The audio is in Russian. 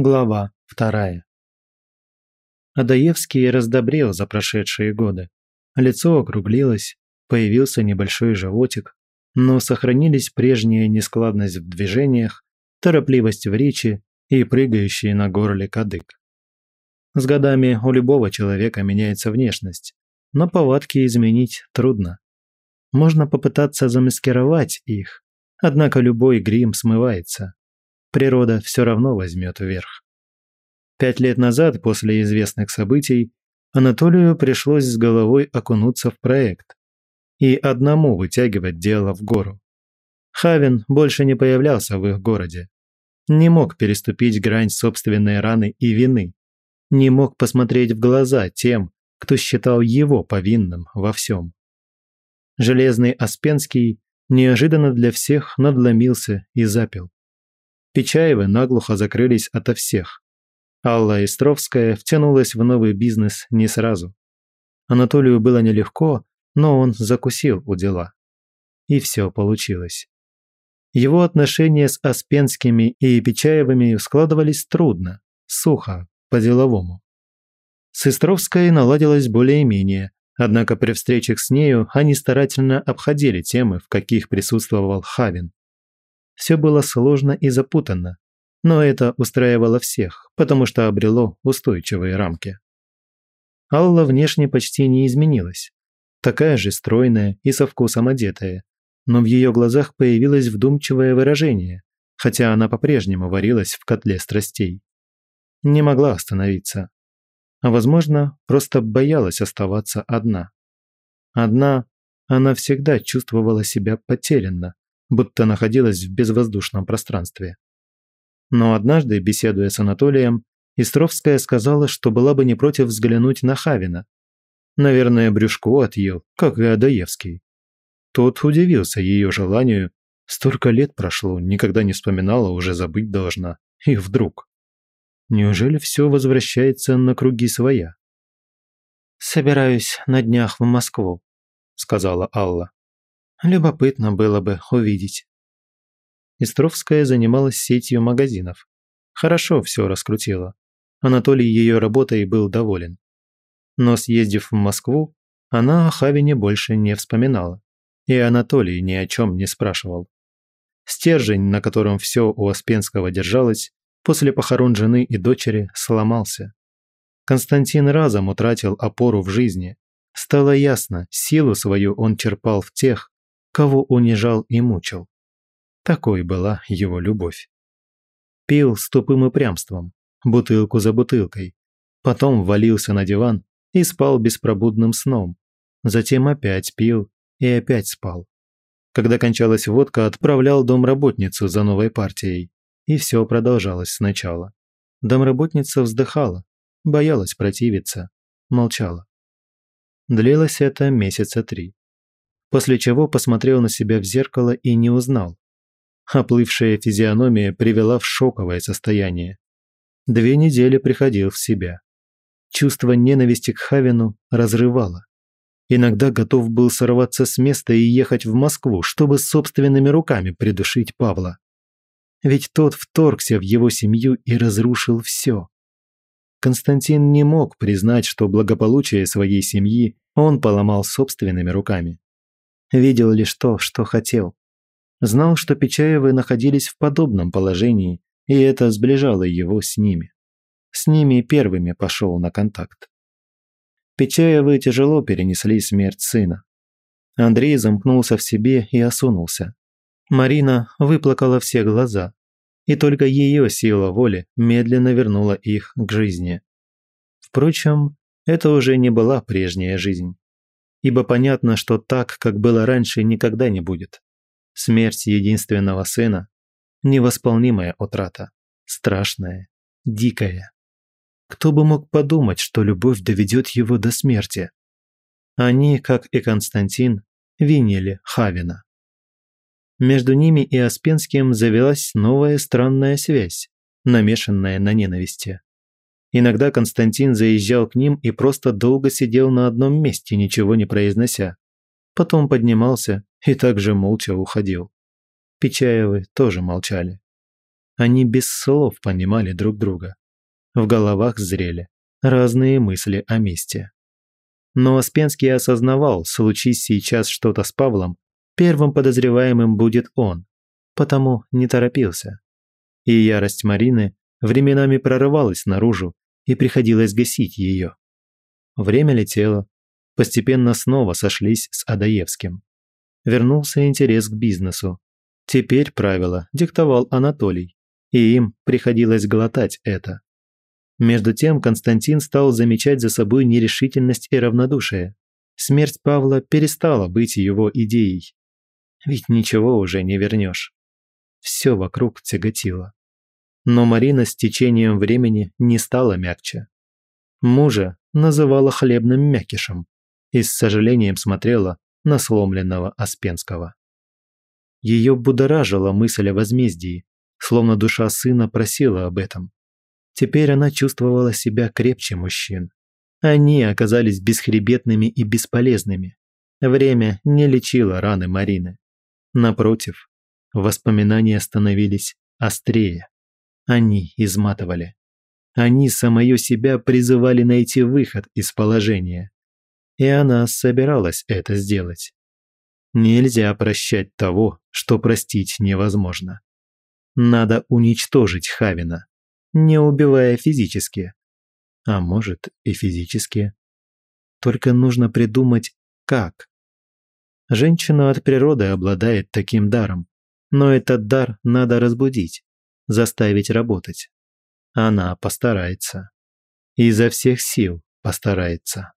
Глава вторая. Адаевский раздобрел за прошедшие годы. Лицо округлилось, появился небольшой животик, но сохранились прежняя нескладность в движениях, торопливость в речи и прыгающий на горле кадык. С годами у любого человека меняется внешность, но повадки изменить трудно. Можно попытаться замаскировать их, однако любой грим смывается природа все равно возьмет вверх. Пять лет назад, после известных событий, Анатолию пришлось с головой окунуться в проект и одному вытягивать дело в гору. Хавин больше не появлялся в их городе. Не мог переступить грань собственной раны и вины. Не мог посмотреть в глаза тем, кто считал его повинным во всем. Железный Аспенский неожиданно для всех надломился и запил. Печаевы наглухо закрылись ото всех. Алла Истровская втянулась в новый бизнес не сразу. Анатолию было нелегко, но он закусил у дела. И все получилось. Его отношения с Аспенскими и Печаевыми складывались трудно, сухо, по-деловому. С Истровской наладилось более-менее, однако при встречах с нею они старательно обходили темы, в каких присутствовал Хавин. Все было сложно и запутанно, но это устраивало всех, потому что обрело устойчивые рамки. Алла внешне почти не изменилась. Такая же стройная и со вкусом одетая, но в ее глазах появилось вдумчивое выражение, хотя она по-прежнему варилась в котле страстей. Не могла остановиться. А возможно, просто боялась оставаться одна. Одна она всегда чувствовала себя потерянно, будто находилась в безвоздушном пространстве. Но однажды, беседуя с Анатолием, Истровская сказала, что была бы не против взглянуть на Хавина. Наверное, брюшко отъел, как и Адаевский. Тот удивился ее желанию. Столько лет прошло, никогда не вспоминала, уже забыть должна. И вдруг. Неужели все возвращается на круги своя? «Собираюсь на днях в Москву», — сказала Алла. Любопытно было бы увидеть. Истровская занималась сетью магазинов. Хорошо все раскрутила. Анатолий ее работой был доволен. Но съездив в Москву, она о Хавине больше не вспоминала. И Анатолий ни о чем не спрашивал. Стержень, на котором все у Оспенского держалось, после похорон жены и дочери сломался. Константин разом утратил опору в жизни. Стало ясно, силу свою он черпал в тех, кого унижал и мучил. Такой была его любовь. Пил с тупым упрямством, бутылку за бутылкой, потом валился на диван и спал беспробудным сном, затем опять пил и опять спал. Когда кончалась водка, отправлял домработницу за новой партией, и все продолжалось сначала. Домработница вздыхала, боялась противиться, молчала. Длилось это месяца три после чего посмотрел на себя в зеркало и не узнал. Оплывшая физиономия привела в шоковое состояние. Две недели приходил в себя. Чувство ненависти к Хавину разрывало. Иногда готов был сорваться с места и ехать в Москву, чтобы собственными руками придушить Павла. Ведь тот вторгся в его семью и разрушил все. Константин не мог признать, что благополучие своей семьи он поломал собственными руками видел лишь то, что хотел. Знал, что Печаевы находились в подобном положении, и это сближало его с ними. С ними первыми пошел на контакт. Печаевы тяжело перенесли смерть сына. Андрей замкнулся в себе и осунулся. Марина выплакала все глаза, и только ее сила воли медленно вернула их к жизни. Впрочем, это уже не была прежняя жизнь ибо понятно, что так, как было раньше, никогда не будет. Смерть единственного сына – невосполнимая утрата, страшная, дикая. Кто бы мог подумать, что любовь доведет его до смерти? Они, как и Константин, винили Хавина. Между ними и Аспенским завелась новая странная связь, намешанная на ненависти. Иногда Константин заезжал к ним и просто долго сидел на одном месте, ничего не произнося. Потом поднимался и также молча уходил. Печаевы тоже молчали. Они без слов понимали друг друга. В головах зрели разные мысли о месте. Но Оспенский осознавал, случись сейчас что-то с Павлом, первым подозреваемым будет он, потому не торопился. И ярость Марины временами прорывалась наружу, и приходилось гасить ее. Время летело, постепенно снова сошлись с Адаевским. Вернулся интерес к бизнесу. Теперь правила диктовал Анатолий, и им приходилось глотать это. Между тем Константин стал замечать за собой нерешительность и равнодушие. Смерть Павла перестала быть его идеей. Ведь ничего уже не вернешь. Все вокруг тяготило. Но Марина с течением времени не стала мягче. Мужа называла хлебным мякишем и с сожалением смотрела на сломленного Аспенского. Ее будоражила мысль о возмездии, словно душа сына просила об этом. Теперь она чувствовала себя крепче мужчин. Они оказались бесхребетными и бесполезными. Время не лечило раны Марины. Напротив, воспоминания становились острее. Они изматывали. Они самое себя призывали найти выход из положения. И она собиралась это сделать. Нельзя прощать того, что простить невозможно. Надо уничтожить Хавина не убивая физически. А может и физически. Только нужно придумать, как. Женщина от природы обладает таким даром, но этот дар надо разбудить, заставить работать. Она постарается. Изо всех сил постарается.